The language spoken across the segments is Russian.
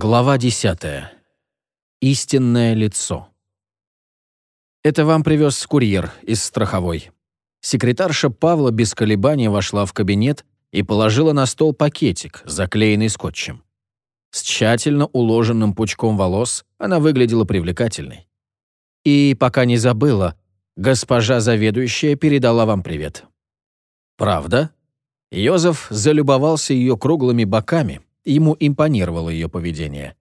Глава 10. Истинное лицо. Это вам привез курьер из страховой. Секретарша Павла без колебаний вошла в кабинет и положила на стол пакетик, заклеенный скотчем. С тщательно уложенным пучком волос она выглядела привлекательной. И пока не забыла, госпожа заведующая передала вам привет. Правда? Йозеф залюбовался ее круглыми боками, ему импонировало ее поведение.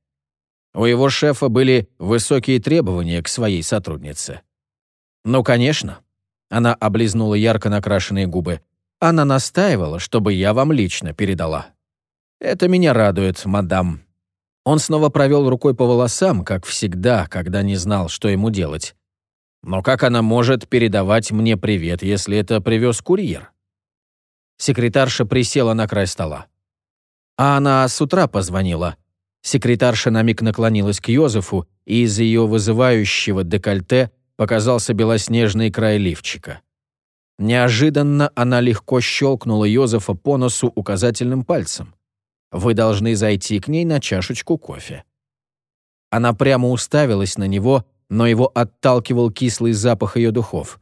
У его шефа были высокие требования к своей сотруднице. «Ну, конечно». Она облизнула ярко накрашенные губы. «Она настаивала, чтобы я вам лично передала». «Это меня радует, мадам». Он снова провел рукой по волосам, как всегда, когда не знал, что ему делать. «Но как она может передавать мне привет, если это привез курьер?» Секретарша присела на край стола. А она с утра позвонила. Секретарша на миг наклонилась к Йозефу, и из ее вызывающего декольте показался белоснежный край лифчика. Неожиданно она легко щелкнула Йозефа по носу указательным пальцем. «Вы должны зайти к ней на чашечку кофе». Она прямо уставилась на него, но его отталкивал кислый запах ее духов.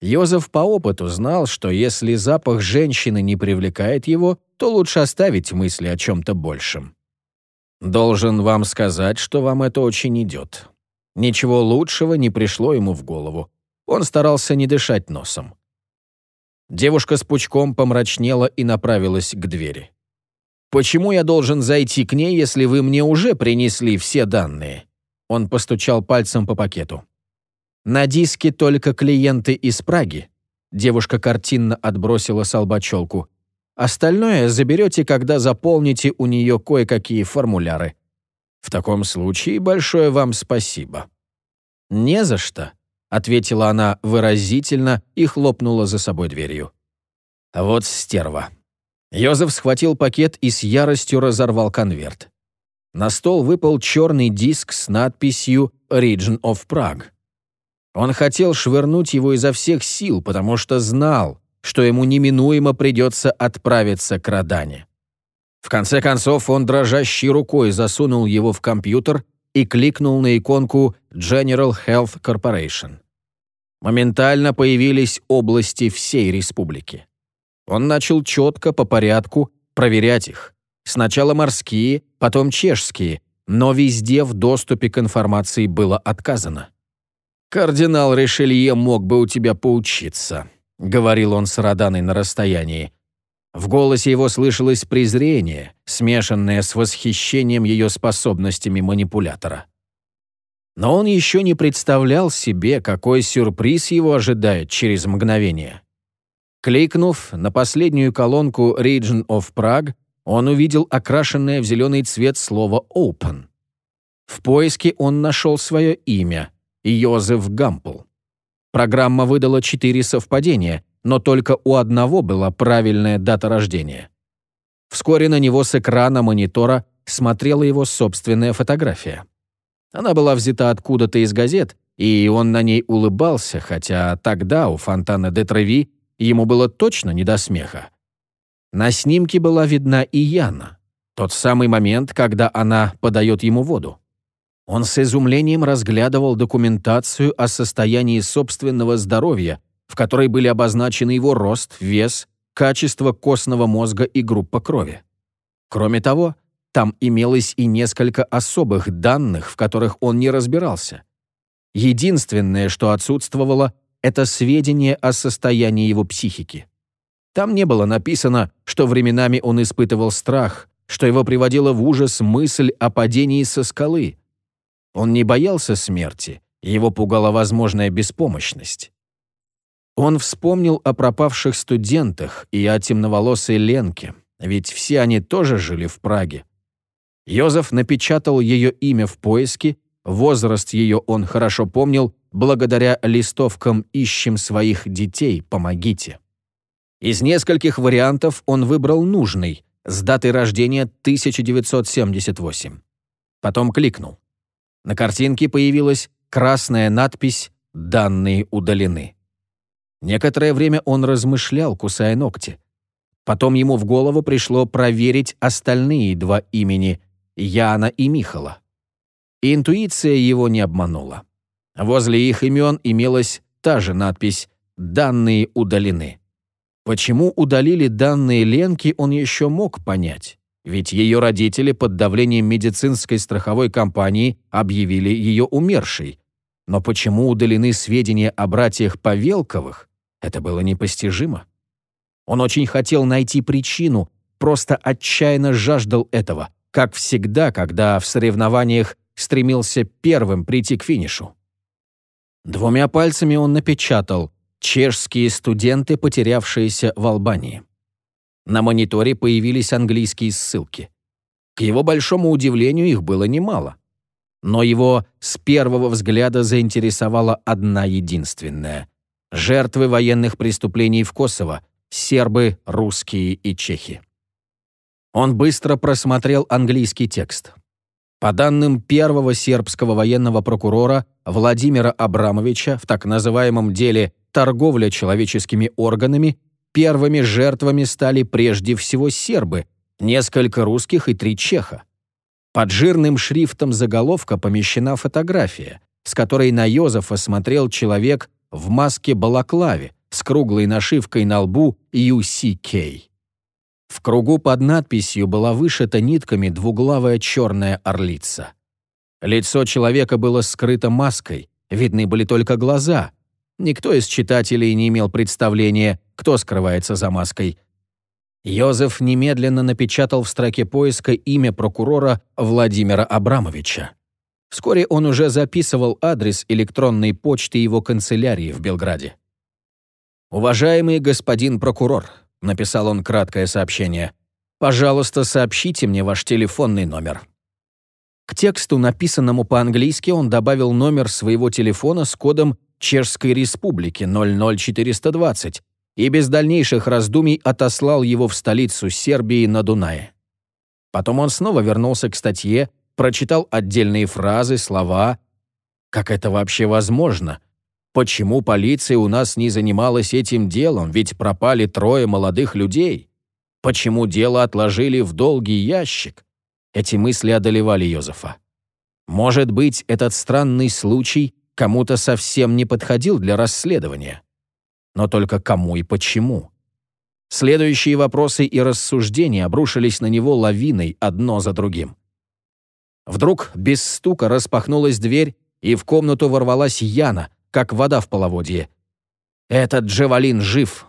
Йозеф по опыту знал, что если запах женщины не привлекает его, то лучше оставить мысли о чем-то большем. Должен вам сказать, что вам это очень идет. Ничего лучшего не пришло ему в голову. Он старался не дышать носом. Девушка с пучком помрачнела и направилась к двери. «Почему я должен зайти к ней, если вы мне уже принесли все данные?» Он постучал пальцем по пакету. На диске только клиенты из Праги. Девушка картинно отбросила с челку. Остальное заберете, когда заполните у нее кое-какие формуляры. В таком случае большое вам спасибо». «Не за что», — ответила она выразительно и хлопнула за собой дверью. «Вот стерва». Йозеф схватил пакет и с яростью разорвал конверт. На стол выпал черный диск с надписью «Region of Prague». Он хотел швырнуть его изо всех сил, потому что знал, что ему неминуемо придется отправиться к Радане. В конце концов, он дрожащей рукой засунул его в компьютер и кликнул на иконку General Health Corporation. Моментально появились области всей республики. Он начал четко, по порядку, проверять их. Сначала морские, потом чешские, но везде в доступе к информации было отказано. «Кардинал Ришелье мог бы у тебя поучиться», — говорил он с Роданой на расстоянии. В голосе его слышалось презрение, смешанное с восхищением ее способностями манипулятора. Но он еще не представлял себе, какой сюрприз его ожидает через мгновение. Кликнув на последнюю колонку «Region of Prague», он увидел окрашенное в зеленый цвет слово «Open». В поиске он нашел свое имя — Йозеф Гампл. Программа выдала четыре совпадения, но только у одного была правильная дата рождения. Вскоре на него с экрана монитора смотрела его собственная фотография. Она была взята откуда-то из газет, и он на ней улыбался, хотя тогда у фонтана де Треви ему было точно не до смеха. На снимке была видна и Яна, тот самый момент, когда она подает ему воду. Он с изумлением разглядывал документацию о состоянии собственного здоровья, в которой были обозначены его рост, вес, качество костного мозга и группа крови. Кроме того, там имелось и несколько особых данных, в которых он не разбирался. Единственное, что отсутствовало, это сведения о состоянии его психики. Там не было написано, что временами он испытывал страх, что его приводила в ужас мысль о падении со скалы, он не боялся смерти, его пугала возможная беспомощность. Он вспомнил о пропавших студентах и о темноволосой Ленке, ведь все они тоже жили в Праге. Йозеф напечатал ее имя в поиске, возраст ее он хорошо помнил, благодаря листовкам «Ищем своих детей, помогите». Из нескольких вариантов он выбрал нужный, с датой рождения 1978. Потом кликнул. На картинке появилась красная надпись «Данные удалены». Некоторое время он размышлял, кусая ногти. Потом ему в голову пришло проверить остальные два имени Яна и Михала. Интуиция его не обманула. Возле их имен имелась та же надпись «Данные удалены». Почему удалили данные Ленки, он еще мог понять. Ведь ее родители под давлением медицинской страховой компании объявили ее умершей. Но почему удалены сведения о братьях Павелковых, это было непостижимо. Он очень хотел найти причину, просто отчаянно жаждал этого, как всегда, когда в соревнованиях стремился первым прийти к финишу. Двумя пальцами он напечатал «Чешские студенты, потерявшиеся в Албании». На мониторе появились английские ссылки. К его большому удивлению, их было немало. Но его с первого взгляда заинтересовала одна единственная. Жертвы военных преступлений в Косово, сербы, русские и чехи. Он быстро просмотрел английский текст. По данным первого сербского военного прокурора Владимира Абрамовича в так называемом деле «Торговля человеческими органами» первыми жертвами стали прежде всего сербы, несколько русских и три чеха. Под жирным шрифтом заголовка помещена фотография, с которой на Йозефа смотрел человек в маске балаклаве с круглой нашивкой на лбу UCK. В кругу под надписью была вышита нитками двуглавая черная орлица. Лицо человека было скрыто маской, видны были только глаза. Никто из читателей не имел представления, кто скрывается за маской. Йозеф немедленно напечатал в строке поиска имя прокурора Владимира Абрамовича. Вскоре он уже записывал адрес электронной почты его канцелярии в Белграде. «Уважаемый господин прокурор», — написал он краткое сообщение. «Пожалуйста, сообщите мне ваш телефонный номер». К тексту, написанному по-английски, он добавил номер своего телефона с кодом Чешской Республики 00420 и без дальнейших раздумий отослал его в столицу Сербии на Дунае. Потом он снова вернулся к статье, прочитал отдельные фразы, слова. Как это вообще возможно? Почему полиция у нас не занималась этим делом, ведь пропали трое молодых людей? Почему дело отложили в долгий ящик? Эти мысли одолевали Йозефа. Может быть, этот странный случай кому-то совсем не подходил для расследования. Но только кому и почему? Следующие вопросы и рассуждения обрушились на него лавиной одно за другим. Вдруг без стука распахнулась дверь, и в комнату ворвалась Яна, как вода в половодье. Этот Джевалин жив.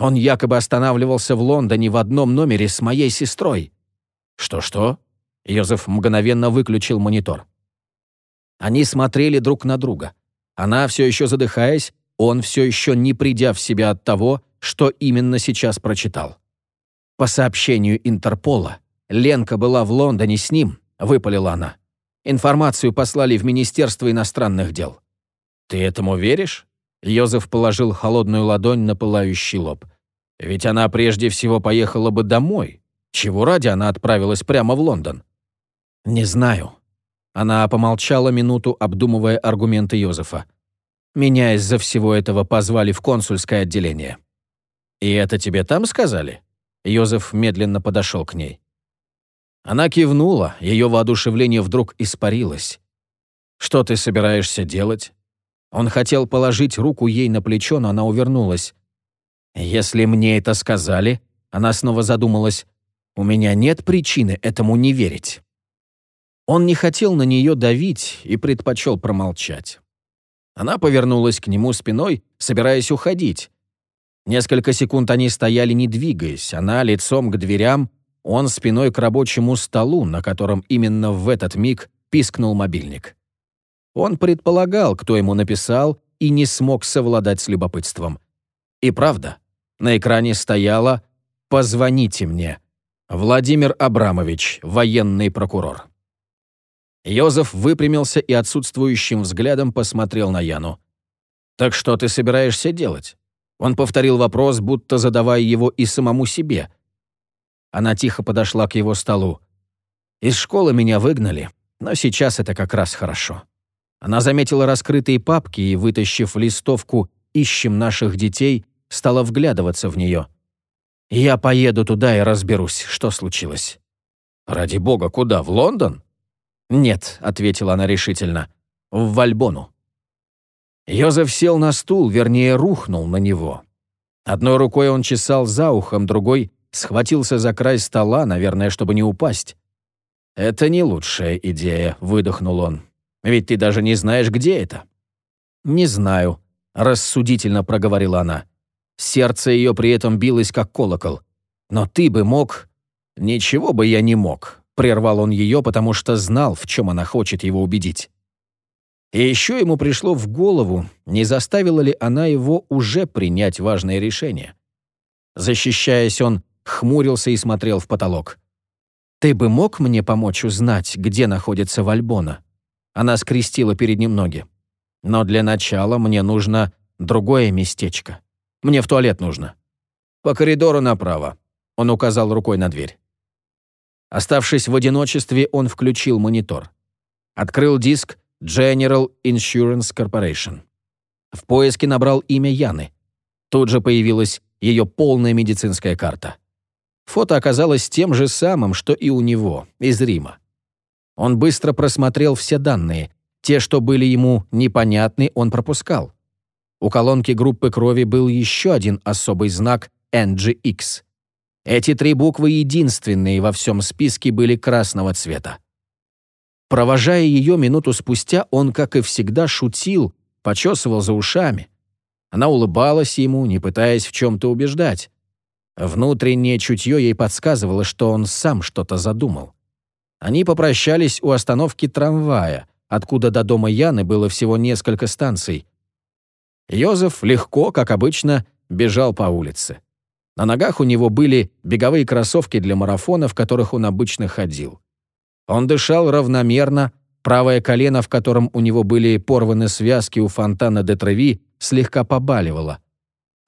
Он якобы останавливался в Лондоне в одном номере с моей сестрой. Что-что? Йозеф мгновенно выключил монитор. Они смотрели друг на друга. Она все еще задыхаясь, он все еще не придя в себя от того, что именно сейчас прочитал. По сообщению Интерпола, Ленка была в Лондоне с ним, выпалила она. Информацию послали в Министерство иностранных дел. «Ты этому веришь?» Йозеф положил холодную ладонь на пылающий лоб. «Ведь она прежде всего поехала бы домой. Чего ради она отправилась прямо в Лондон?» «Не знаю». Она помолчала минуту, обдумывая аргументы Йозефа. «Меня из-за всего этого позвали в консульское отделение». «И это тебе там сказали?» Йозеф медленно подошел к ней. Она кивнула, ее воодушевление вдруг испарилось. «Что ты собираешься делать?» Он хотел положить руку ей на плечо, но она увернулась. «Если мне это сказали...» Она снова задумалась. «У меня нет причины этому не верить». Он не хотел на нее давить и предпочел промолчать. Она повернулась к нему спиной, собираясь уходить. Несколько секунд они стояли, не двигаясь, она лицом к дверям, он спиной к рабочему столу, на котором именно в этот миг пискнул мобильник. Он предполагал, кто ему написал, и не смог совладать с любопытством. И правда, на экране стояло «Позвоните мне». Владимир Абрамович, военный прокурор. Йозеф выпрямился и отсутствующим взглядом посмотрел на Яну. «Так что ты собираешься делать?» Он повторил вопрос, будто задавая его и самому себе. Она тихо подошла к его столу. «Из школы меня выгнали, но сейчас это как раз хорошо». Она заметила раскрытые папки и, вытащив листовку «Ищем наших детей», стала вглядываться в нее. «Я поеду туда и разберусь, что случилось». «Ради бога, куда? В Лондон?» «Нет», — ответила она решительно, — «в Вальбону». Йозеф сел на стул, вернее, рухнул на него. Одной рукой он чесал за ухом, другой схватился за край стола, наверное, чтобы не упасть. «Это не лучшая идея», — выдохнул он. «Ведь ты даже не знаешь, где это». «Не знаю», — рассудительно проговорила она. Сердце ее при этом билось, как колокол. «Но ты бы мог...» «Ничего бы я не мог», — прервал он ее, потому что знал, в чем она хочет его убедить. И еще ему пришло в голову, не заставила ли она его уже принять важное решение. Защищаясь, он хмурился и смотрел в потолок. «Ты бы мог мне помочь узнать, где находится Вальбона?» Она скрестила перед ним ноги. «Но для начала мне нужно другое местечко. Мне в туалет нужно». «По коридору направо», — он указал рукой на дверь. Оставшись в одиночестве, он включил монитор. Открыл диск General Insurance Corporation. В поиске набрал имя Яны. Тут же появилась ее полная медицинская карта. Фото оказалось тем же самым, что и у него, из Рима. Он быстро просмотрел все данные. Те, что были ему непонятны, он пропускал. У колонки группы крови был еще один особый знак NGX. Эти три буквы единственные во всем списке были красного цвета. Провожая ее минуту спустя, он, как и всегда, шутил, почесывал за ушами. Она улыбалась ему, не пытаясь в чем-то убеждать. Внутреннее чутье ей подсказывало, что он сам что-то задумал. Они попрощались у остановки трамвая, откуда до дома Яны было всего несколько станций. Йозеф легко, как обычно, бежал по улице. На ногах у него были беговые кроссовки для марафона, в которых он обычно ходил. Он дышал равномерно, правое колено, в котором у него были порваны связки у фонтана де Треви, слегка побаливало.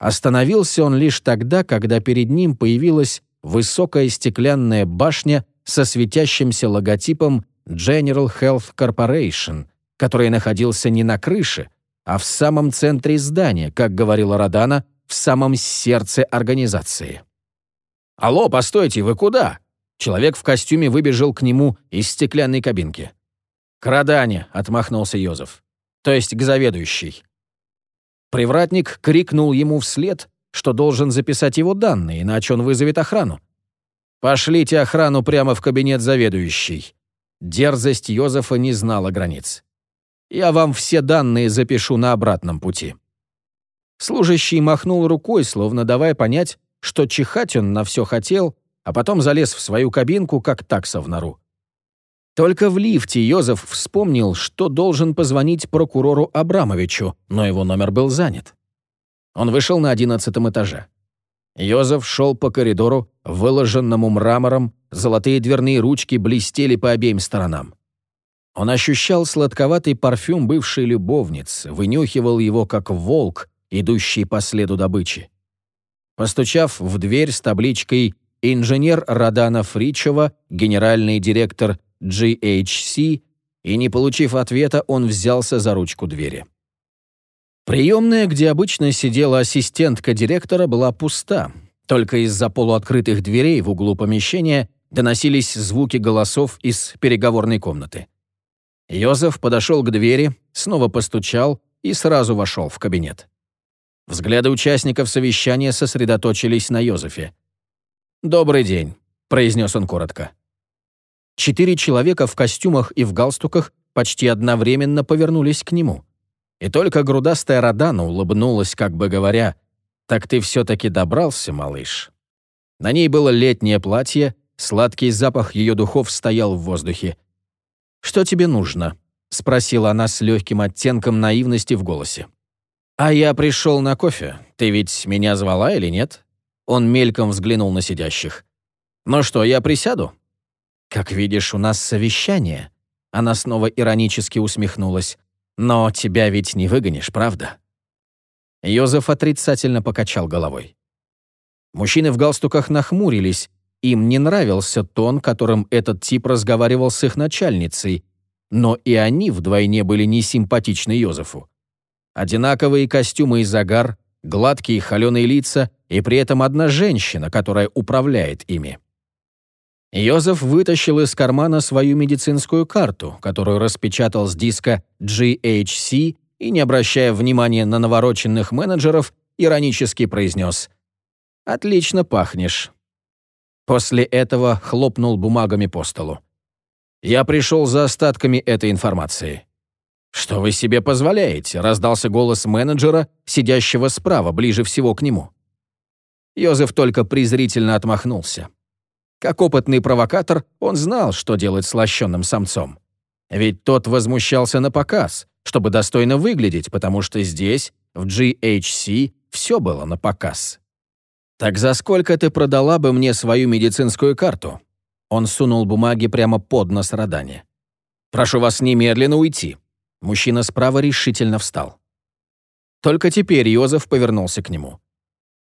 Остановился он лишь тогда, когда перед ним появилась высокая стеклянная башня со светящимся логотипом General Health Corporation, который находился не на крыше, а в самом центре здания, как говорила Родана, в самом сердце организации. «Алло, постойте, вы куда?» Человек в костюме выбежал к нему из стеклянной кабинки. «К Родане», — отмахнулся Йозеф. «То есть к заведующей». Привратник крикнул ему вслед, что должен записать его данные, иначе он вызовет охрану. «Пошлите охрану прямо в кабинет заведующей». Дерзость Йозефа не знала границ. «Я вам все данные запишу на обратном пути». Служащий махнул рукой, словно давая понять, что чихать он на все хотел, а потом залез в свою кабинку, как такса в нору. Только в лифте Йозеф вспомнил, что должен позвонить прокурору Абрамовичу, но его номер был занят. Он вышел на одиннадцатом этаже. Йозеф шел по коридору, выложенному мрамором, золотые дверные ручки блестели по обеим сторонам. Он ощущал сладковатый парфюм бывшей любовницы, вынюхивал его как волк, идущий по следу добычи. Постучав в дверь с табличкой «Инженер Радана Фричева, генеральный директор GHC, и, не получив ответа, он взялся за ручку двери. Приемная, где обычно сидела ассистентка директора, была пуста. Только из-за полуоткрытых дверей в углу помещения доносились звуки голосов из переговорной комнаты. Йозеф подошел к двери, снова постучал и сразу вошел в кабинет. Взгляды участников совещания сосредоточились на Йозефе. «Добрый день», — произнес он коротко. Четыре человека в костюмах и в галстуках почти одновременно повернулись к нему. И только грудастая Родана улыбнулась, как бы говоря, «Так ты все-таки добрался, малыш». На ней было летнее платье, сладкий запах ее духов стоял в воздухе. «Что тебе нужно?» — спросила она с легким оттенком наивности в голосе. «А я пришел на кофе. Ты ведь меня звала или нет?» Он мельком взглянул на сидящих. «Ну что, я присяду?» «Как видишь, у нас совещание». Она снова иронически усмехнулась. «Но тебя ведь не выгонишь, правда?» Йозеф отрицательно покачал головой. Мужчины в галстуках нахмурились. Им не нравился тон, которым этот тип разговаривал с их начальницей, но и они вдвойне были несимпатичны Йозефу. Одинаковые костюмы и загар, гладкие холеные лица и при этом одна женщина, которая управляет ими. Йозеф вытащил из кармана свою медицинскую карту, которую распечатал с диска GHC и, не обращая внимания на навороченных менеджеров, иронически произнес «Отлично пахнешь». После этого хлопнул бумагами по столу. «Я пришел за остатками этой информации». «Что вы себе позволяете?» — раздался голос менеджера, сидящего справа, ближе всего к нему. Йозеф только презрительно отмахнулся. Как опытный провокатор, он знал, что делать с лощенным самцом. Ведь тот возмущался на показ, чтобы достойно выглядеть, потому что здесь, в GHC, все было на показ. «Так за сколько ты продала бы мне свою медицинскую карту?» Он сунул бумаги прямо под нос Радане. «Прошу вас немедленно уйти». Мужчина справа решительно встал. Только теперь Йозеф повернулся к нему.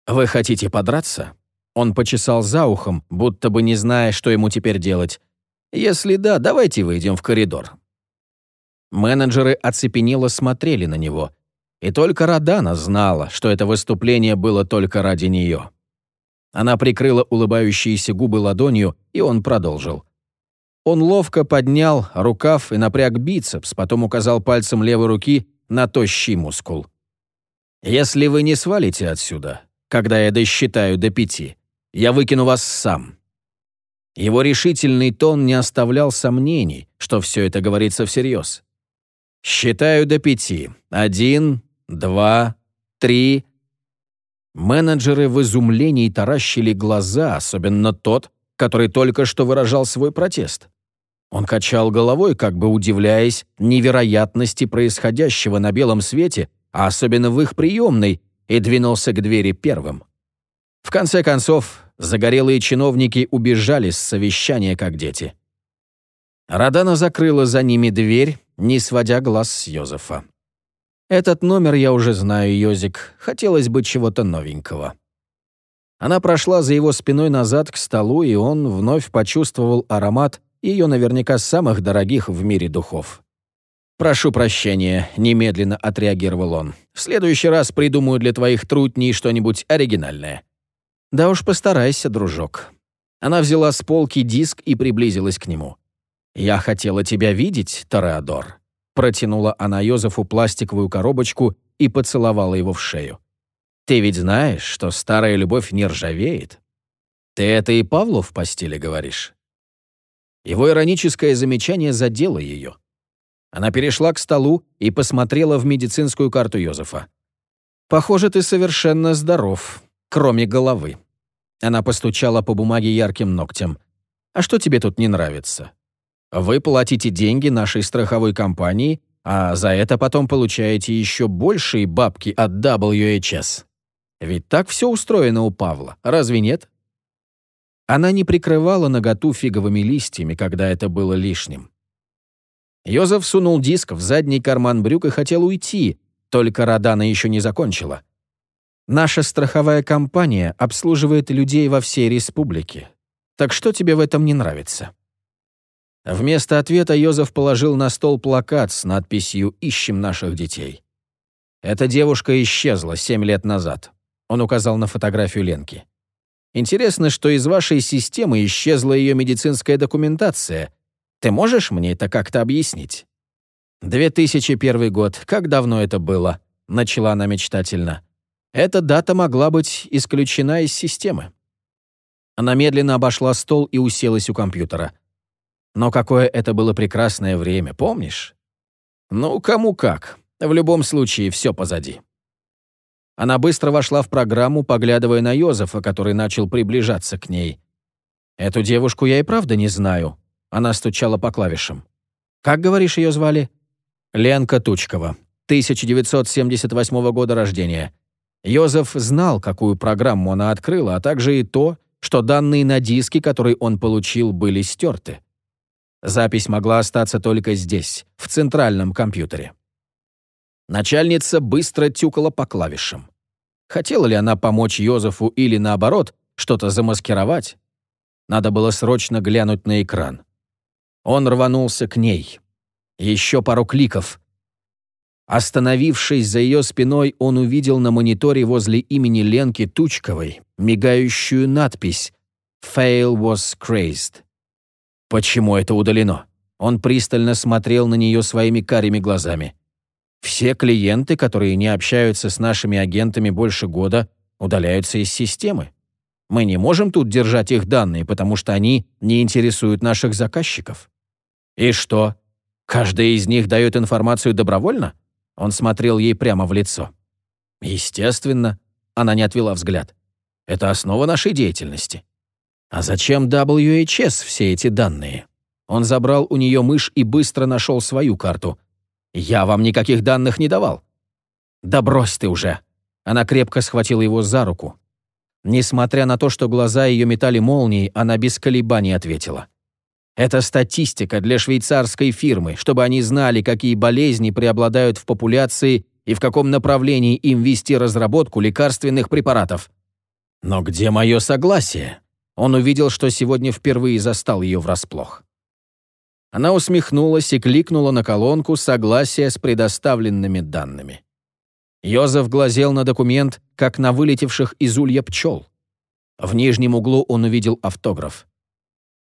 «Вы хотите подраться?» Он почесал за ухом, будто бы не зная, что ему теперь делать. «Если да, давайте выйдем в коридор». Менеджеры оцепенело смотрели на него. И только Радана знала, что это выступление было только ради нее. Она прикрыла улыбающиеся губы ладонью, и он продолжил. Он ловко поднял рукав и напряг бицепс, потом указал пальцем левой руки на тощий мускул. «Если вы не свалите отсюда, когда я досчитаю до пяти, я выкину вас сам». Его решительный тон не оставлял сомнений, что все это говорится всерьез. «Считаю до пяти. Один, два, три...» Менеджеры в изумлении таращили глаза, особенно тот, который только что выражал свой протест. Он качал головой, как бы удивляясь невероятности происходящего на белом свете, а особенно в их приемной, и двинулся к двери первым. В конце концов, загорелые чиновники убежали с совещания, как дети. Радана закрыла за ними дверь, не сводя глаз с Йозефа. «Этот номер я уже знаю, Йозик. Хотелось бы чего-то новенького». Она прошла за его спиной назад к столу, и он вновь почувствовал аромат ее наверняка самых дорогих в мире духов. «Прошу прощения», — немедленно отреагировал он. «В следующий раз придумаю для твоих трутней что-нибудь оригинальное». «Да уж постарайся, дружок». Она взяла с полки диск и приблизилась к нему. «Я хотела тебя видеть, Тореадор», — протянула она Йозефу пластиковую коробочку и поцеловала его в шею. «Ты ведь знаешь, что старая любовь не ржавеет? Ты это и Павлу в постели говоришь?» Его ироническое замечание задело ее. Она перешла к столу и посмотрела в медицинскую карту Йозефа. «Похоже, ты совершенно здоров, кроме головы». Она постучала по бумаге ярким ногтем. «А что тебе тут не нравится? Вы платите деньги нашей страховой компании, а за это потом получаете еще большие бабки от WHS. Ведь так все устроено у Павла, разве нет?» Она не прикрывала наготу фиговыми листьями, когда это было лишним. Йозеф сунул диск в задний карман брюк и хотел уйти, только Радана еще не закончила. «Наша страховая компания обслуживает людей во всей республике. Так что тебе в этом не нравится?» Вместо ответа Йозеф положил на стол плакат с надписью «Ищем наших детей». Эта девушка исчезла семь лет назад. Он указал на фотографию Ленки. Интересно, что из вашей системы исчезла ее медицинская документация. Ты можешь мне это как-то объяснить?» «2001 год. Как давно это было?» — начала она мечтательно. «Эта дата могла быть исключена из системы». Она медленно обошла стол и уселась у компьютера. Но какое это было прекрасное время, помнишь? Ну, кому как. В любом случае, все позади. Она быстро вошла в программу, поглядывая на Йозефа, который начал приближаться к ней. «Эту девушку я и правда не знаю». Она стучала по клавишам. «Как, говоришь, ее звали?» «Ленка Тучкова, 1978 года рождения». Йозеф знал, какую программу она открыла, а также и то, что данные на диске, который он получил, были стерты. Запись могла остаться только здесь, в центральном компьютере. Начальница быстро тюкала по клавишам. Хотела ли она помочь Йозефу или, наоборот, что-то замаскировать? Надо было срочно глянуть на экран. Он рванулся к ней. Еще пару кликов. Остановившись за ее спиной, он увидел на мониторе возле имени Ленки Тучковой мигающую надпись «Fail was crazed» Почему это удалено? Он пристально смотрел на нее своими карими глазами. Все клиенты, которые не общаются с нашими агентами больше года, удаляются из системы. Мы не можем тут держать их данные, потому что они не интересуют наших заказчиков. И что? Каждый из них дает информацию добровольно? Он смотрел ей прямо в лицо. Естественно, она не отвела взгляд. Это основа нашей деятельности. А зачем WHS все эти данные? Он забрал у нее мышь и быстро нашел свою карту. «Я вам никаких данных не давал». «Да брось ты уже!» Она крепко схватила его за руку. Несмотря на то, что глаза ее метали молнией, она без колебаний ответила. «Это статистика для швейцарской фирмы, чтобы они знали, какие болезни преобладают в популяции и в каком направлении им вести разработку лекарственных препаратов». «Но где мое согласие?» Он увидел, что сегодня впервые застал ее врасплох. Она усмехнулась и кликнула на колонку согласия с предоставленными данными. Йозеф глазел на документ, как на вылетевших из улья пчел. В нижнем углу он увидел автограф.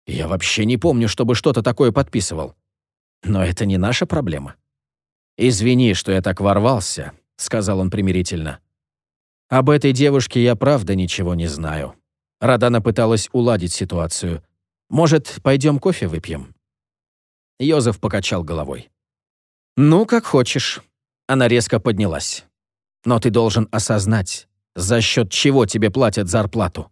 «Я вообще не помню, чтобы что-то такое подписывал. Но это не наша проблема». «Извини, что я так ворвался», — сказал он примирительно. «Об этой девушке я правда ничего не знаю». Радана пыталась уладить ситуацию. «Может, пойдем кофе выпьем?» Йозеф покачал головой. «Ну, как хочешь». Она резко поднялась. «Но ты должен осознать, за счет чего тебе платят зарплату.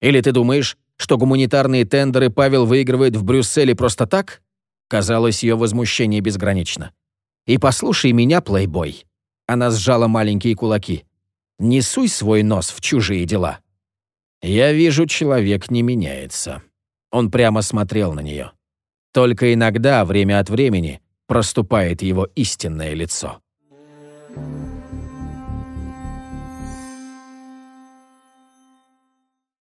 Или ты думаешь, что гуманитарные тендеры Павел выигрывает в Брюсселе просто так?» Казалось, ее возмущение безгранично. «И послушай меня, плейбой». Она сжала маленькие кулаки. «Не суй свой нос в чужие дела». «Я вижу, человек не меняется». Он прямо смотрел на нее. Только иногда, время от времени, проступает его истинное лицо. Thank you.